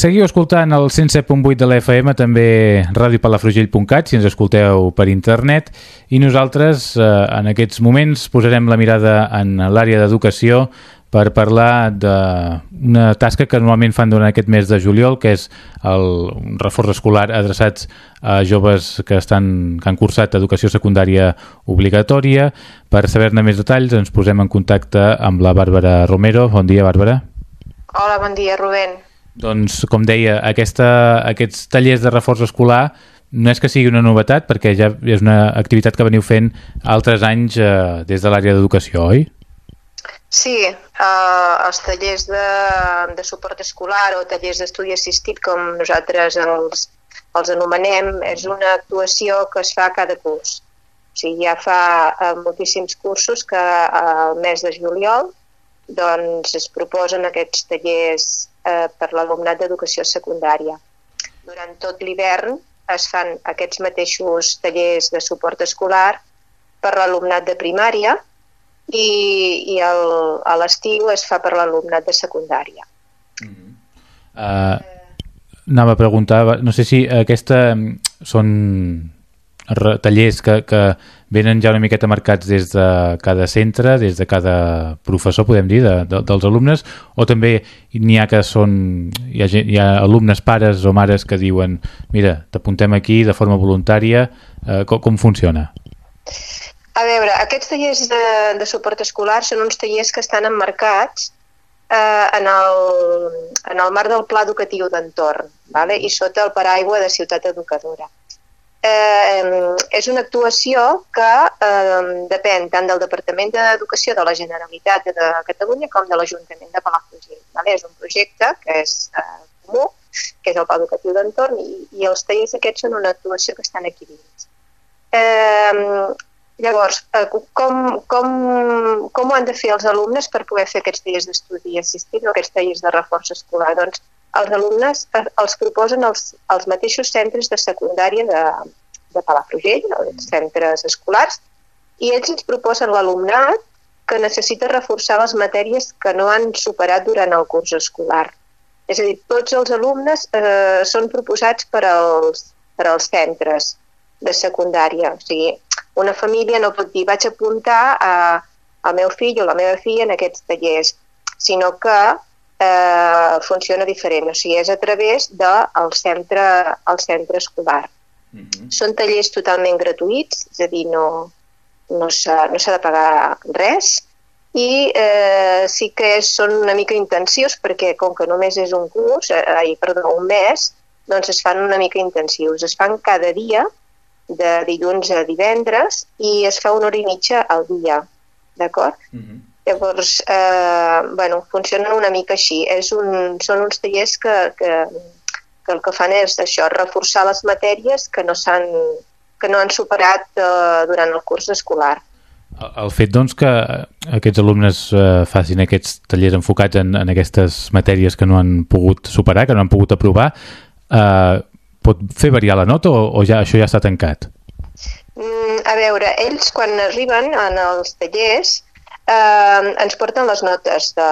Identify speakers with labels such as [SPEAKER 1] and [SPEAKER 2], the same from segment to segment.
[SPEAKER 1] Seguiu escoltant el 107.8 de l'FM, també radiopalafrugell.cat, si ens escolteu per internet, i nosaltres eh, en aquests moments posarem la mirada en l'àrea d'educació per parlar d'una tasca que normalment fan durant aquest mes de juliol, que és el reforç escolar adreçats a joves que, estan, que han cursat educació secundària obligatòria. Per saber-ne més detalls ens posem en contacte amb la Bàrbara Romero. Bon dia, Bàrbara.
[SPEAKER 2] Hola, bon dia, Rubén.
[SPEAKER 1] Doncs, com deia, aquesta, aquests tallers de reforç escolar no és que sigui una novetat, perquè ja és una activitat que veniu fent altres anys eh, des de l'àrea d'educació, oi?
[SPEAKER 2] Sí, eh, els tallers de, de suport escolar o tallers d'estudi assistit, com nosaltres els, els anomenem, és una actuació que es fa cada curs. O sigui, ja fa eh, moltíssims cursos que eh, al mes de juliol doncs, es proposen aquests tallers eh, per l'alumnat d'educació secundària. Durant tot l'hivern es fan aquests mateixos tallers de suport escolar per l'alumnat de primària i, i el, a l'estiu es fa per l'alumnat de secundària. Mm -hmm.
[SPEAKER 1] uh, anava a preguntar, no sé si aquesta són tallers que, que venen ja una miqueta marcats des de cada centre, des de cada professor, podem dir, de, de, dels alumnes, o també n'hi ha que són, hi ha, hi ha alumnes pares o mares que diuen mira, t'apuntem aquí de forma voluntària, eh, com, com funciona?
[SPEAKER 2] A veure, aquests tallers de, de suport escolar són uns tallers que estan emmarcats eh, en, el, en el marc del pla educatiu d'entorn vale? i sota el paraigua de ciutat educadora eh, és una actuació que eh, depèn tant del Departament d'Educació de la Generalitat de Catalunya com de l'Ajuntament de Palafrugell. Vale? És un projecte que és eh, comú, que és el Pla Educatiu d'Entorn, i, i els tallers aquests són una actuació que estan aquí dins. Eh, llavors, eh, com, com, com ho han de fer els alumnes per poder fer aquests tallers d'estudi assistit o aquests tallers de reforç escolar? Doncs els alumnes eh, els proposen els, els mateixos centres de secundària de, de Palafrugell, els centres escolars, i ells ens proposen l'alumnat que necessita reforçar les matèries que no han superat durant el curs escolar. És a dir, tots els alumnes eh, són proposats per als, per als centres de secundària. O sigui, una família no pot dir vaig apuntar a, al meu fill o la meva filla en aquests tallers, sinó que eh, funciona diferent, o sigui, és a través del centre, el centre escolar. Uh mhm. -huh. Són tallers totalment gratuïts, és a dir, no, no s'ha no de pagar res, i eh, sí que és, són una mica intensius perquè com que només és un curs, eh, ai, perdó, un mes, doncs es fan una mica intensius. Es fan cada dia, de dilluns a divendres, i es fa una hora i mitja al dia, d'acord? Uh mhm. -huh. Llavors, eh, bueno, funcionen una mica així. És un, són uns tallers que, que, que el que fan és això, reforçar les matèries que no, han, que no han superat eh, durant el curs escolar.
[SPEAKER 1] El fet doncs, que aquests alumnes eh, facin aquests tallers enfocats en, en aquestes matèries que no han pogut superar, que no han pogut aprovar, eh, pot fer variar la nota o, o ja això ja està tancat?
[SPEAKER 2] Mm, a veure, ells quan arriben en els tallers eh, ens porten les notes de,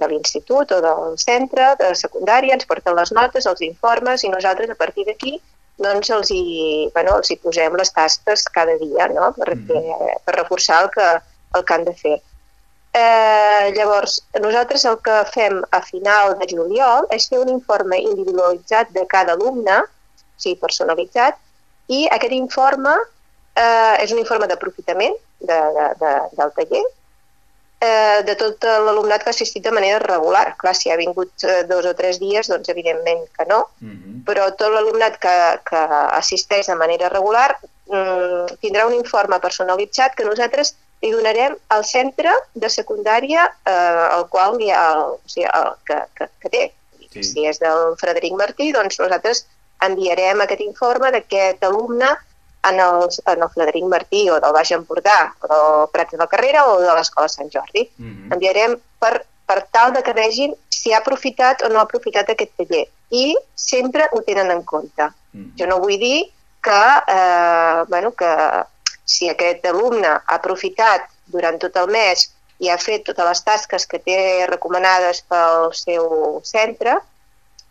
[SPEAKER 2] de l'institut o del centre de secundària, ens porten les notes, els informes i nosaltres a partir d'aquí doncs els hi, bueno, els hi posem les tasques cada dia no? per, mm. per reforçar el que, el que han de fer. Eh, llavors, nosaltres el que fem a final de juliol és fer un informe individualitzat de cada alumne, o sigui, personalitzat, i aquest informe eh, és un informe d'aprofitament de, de, de, del taller, eh, de tot l'alumnat que ha assistit de manera regular. Clar, si ha vingut eh, dos o tres dies, doncs evidentment que no, uh mhm. -huh. però tot l'alumnat que, que assisteix de manera regular mm, tindrà un informe personalitzat que nosaltres li donarem al centre de secundària eh, al qual hi ha el, o sigui, el, que, que, que té. Sí. Si és del Frederic Martí, doncs nosaltres enviarem aquest informe d'aquest alumne en, els, en el Frederic Martí o del Baix Empordà o del Prat de la Carrera o de l'Escola Sant Jordi. Mm -hmm. Enviarem per, per tal de que vegin si ha aprofitat o no ha aprofitat aquest taller i sempre ho tenen en compte. Mm -hmm. Jo no vull dir que, eh, bueno, que si aquest alumne ha aprofitat durant tot el mes i ha fet totes les tasques que té recomanades pel seu centre,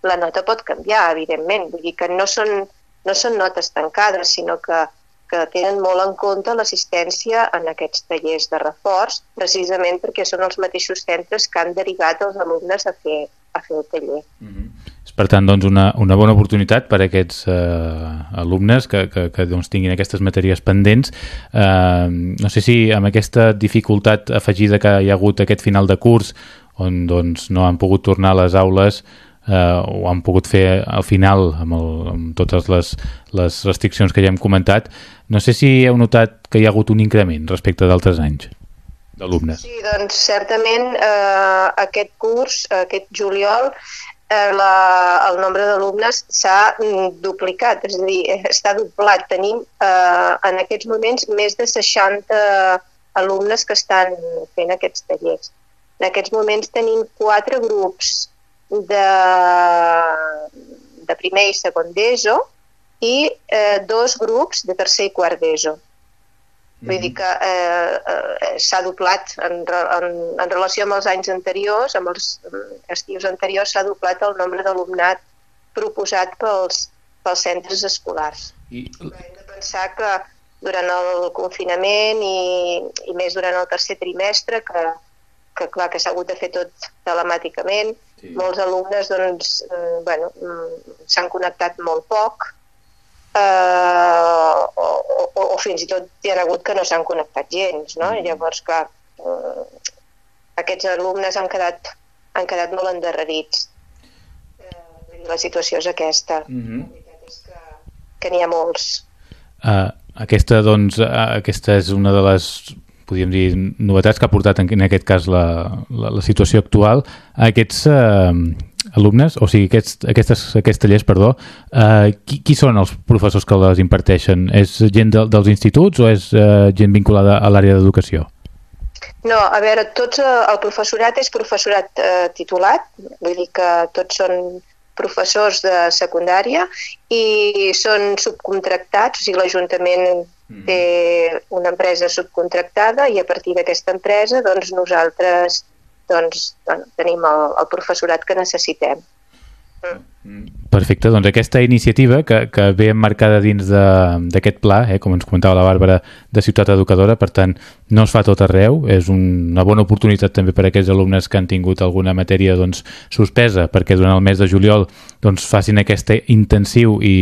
[SPEAKER 2] la nota pot canviar, evidentment. Vull dir que no són, no són notes tancades, sinó que, que tenen molt en compte l'assistència en aquests tallers de reforç, precisament perquè són els mateixos centres que han derivat els alumnes a fer, a fer el taller. Mm -hmm.
[SPEAKER 1] Per tant, doncs, una, una bona oportunitat per a aquests eh, alumnes que, que, que doncs, tinguin aquestes matèries pendents. Eh, no sé si amb aquesta dificultat afegida que hi ha hagut aquest final de curs, on doncs, no han pogut tornar a les aules eh, o han pogut fer al final amb, el, amb totes les, les restriccions que ja hem comentat, no sé si heu notat que hi ha hagut un increment respecte d'altres anys d'alumnes.
[SPEAKER 2] Sí, doncs certament eh, aquest curs, aquest juliol, eh, la, el nombre d'alumnes s'ha mm, duplicat, és a dir, està doblat. Tenim eh, en aquests moments més de 60 alumnes que estan fent aquests tallers. En aquests moments tenim quatre grups de, de primer i segon d'ESO i eh, dos grups de tercer i quart d'ESO. Vull dir que eh, eh, s'ha doblat en, en, en relació amb els anys anteriors, amb els estius anteriors, s'ha doblat el nombre d'alumnat proposat pels, pels centres escolars. I... Hem de pensar que durant el confinament i, i més durant el tercer trimestre, que, que clar que s'ha hagut de fer tot telemàticament, sí. molts alumnes doncs, eh, bueno, mm, s'han connectat molt poc, eh, o, o, o fins i tot hi ha hagut que no s'han connectat gens, no? I mm. llavors, clar, eh, aquests alumnes han quedat, han quedat molt endarrerits. Eh, la situació és aquesta. Mm -hmm. La veritat és que, que n'hi ha molts.
[SPEAKER 1] Uh, aquesta, doncs, uh, aquesta és una de les podríem dir, novetats que ha portat en, aquest cas la, la, la situació actual. Aquests, eh, alumnes, o sigui, aquests, aquestes, aquests tallers, perdó, eh, qui, qui són els professors que les imparteixen? És gent de, dels instituts o és eh, gent vinculada a l'àrea d'educació?
[SPEAKER 2] No, a veure, tots, eh, el professorat és professorat eh, titulat, vull dir que tots són professors de secundària i són subcontractats, o sigui, l'Ajuntament mm. té una empresa subcontractada i a partir d'aquesta empresa doncs nosaltres doncs bueno, tenim el, el professorat que necessitem.
[SPEAKER 1] Mm. Perfecte, doncs aquesta iniciativa que, que ve emmarcada dins d'aquest pla, eh, com ens comentava la Bàrbara, de Ciutat Educadora, per tant, no es fa tot arreu, és una bona oportunitat també per a aquells alumnes que han tingut alguna matèria doncs, suspesa, perquè durant el mes de juliol doncs, facin aquest intensiu i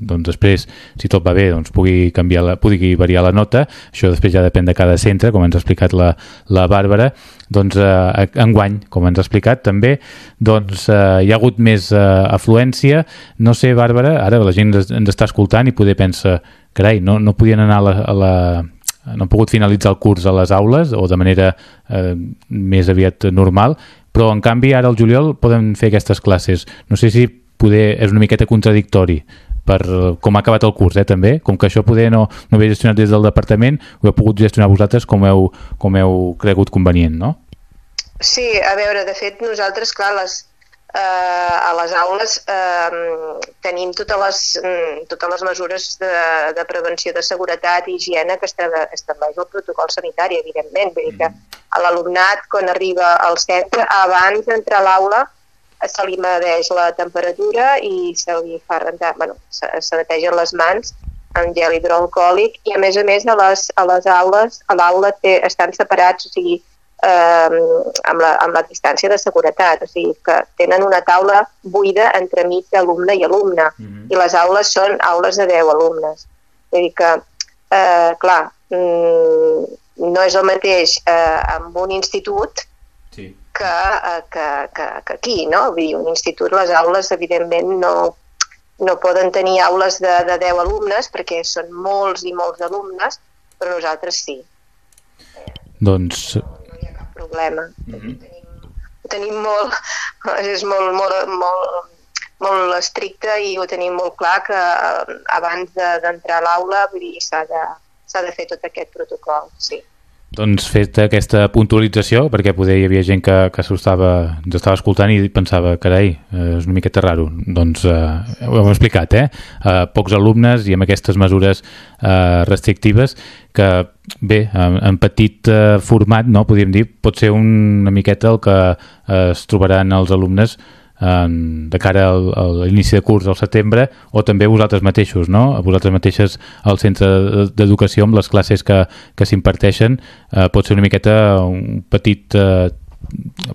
[SPEAKER 1] doncs, després, si tot va bé, doncs, pugui, canviar la, pugui variar la nota, això després ja depèn de cada centre, com ens ha explicat la, la Bàrbara, doncs eh, enguany, com ens ha explicat també, doncs eh, hi ha hagut més eh, afluència. No sé, Bàrbara, ara la gent ens, està escoltant i poder pensar, carai, no, no podien anar a la, a la no han pogut finalitzar el curs a les aules o de manera eh, més aviat normal, però en canvi ara al juliol poden fer aquestes classes. No sé si poder és una miqueta contradictori per com ha acabat el curs, eh, també. Com que això poder no, no he gestionat des del departament, ho heu pogut gestionar vosaltres com heu, com heu cregut convenient, no?
[SPEAKER 2] Sí, a veure, de fet, nosaltres, clar, les, eh, a les aules eh, tenim totes les, mm, totes les mesures de, de prevenció de seguretat i higiene que estableix el protocol sanitari, evidentment. Vull dir que mm. a l'alumnat, quan arriba al centre, abans d'entrar a l'aula, se li medeix la temperatura i se li fa rentar, bueno, se, se netegen les mans amb gel hidroalcohòlic i a més a més a les, a les aules, a l'aula estan separats, o sigui, eh, amb, la, amb la distància de seguretat, o sigui que tenen una taula buida entre mig d'alumne i alumne mm -hmm. i les aules són aules de 10 alumnes. Vull dir que, eh, clar, mm, no és el mateix eh, amb un institut sí. que, eh, que, que, que aquí, no? Vull dir, un institut, les aules, evidentment, no, no poden tenir aules de, de 10 alumnes perquè són molts i molts alumnes, però nosaltres sí.
[SPEAKER 1] Doncs
[SPEAKER 2] problema. Mm -hmm. tenim, ho tenim molt, és molt, molt, molt, molt estricte i ho tenim molt clar que eh, abans d'entrar de, a l'aula s'ha de, de fer tot aquest protocol, sí.
[SPEAKER 1] Doncs fet aquesta puntualització, perquè poder hi havia gent que, que estava, estava escoltant i pensava, carai, eh, és una miqueta raro. Doncs eh, ho hem explicat, eh? eh? Pocs alumnes i amb aquestes mesures eh, restrictives que, bé, en, en petit eh, format, no, podríem dir, pot ser una miqueta el que eh, es trobaran els alumnes en, de cara al, a l'inici de curs al setembre o també vosaltres mateixos, no? A vosaltres mateixes al centre d'educació amb les classes que, que s'imparteixen eh, pot ser una miqueta un petit eh,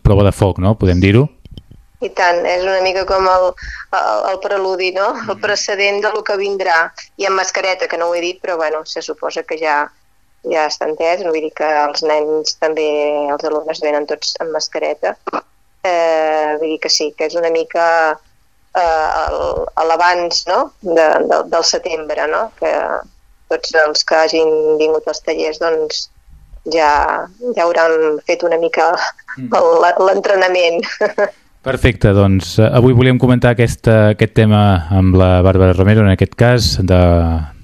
[SPEAKER 1] prova de foc, no? Podem dir-ho?
[SPEAKER 2] I tant, és una mica com el, el, el preludi, no? El precedent de lo que vindrà. I amb mascareta, que no ho he dit, però bueno, se suposa que ja, ja està entès, vull dir que els nens també, els alumnes venen tots amb mascareta, eh, vull dir que sí, que és una mica eh, l'abans no? de, de, del setembre, no? que tots els que hagin vingut als tallers doncs, ja, ja hauran fet una mica mm. l'entrenament.
[SPEAKER 1] Perfecte, doncs avui volíem comentar aquest, aquest tema amb la Bàrbara Romero, en aquest cas, de,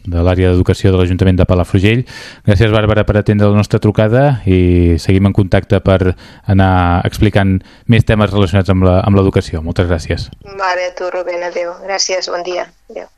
[SPEAKER 1] de l'àrea d'educació de l'Ajuntament de Palafrugell. Gràcies, Bàrbara, per atendre la nostra trucada i seguim en contacte per anar explicant més temes relacionats amb l'educació. Moltes gràcies.
[SPEAKER 2] Vale, a tu, Rubén, adéu. Gràcies, bon dia. Adéu.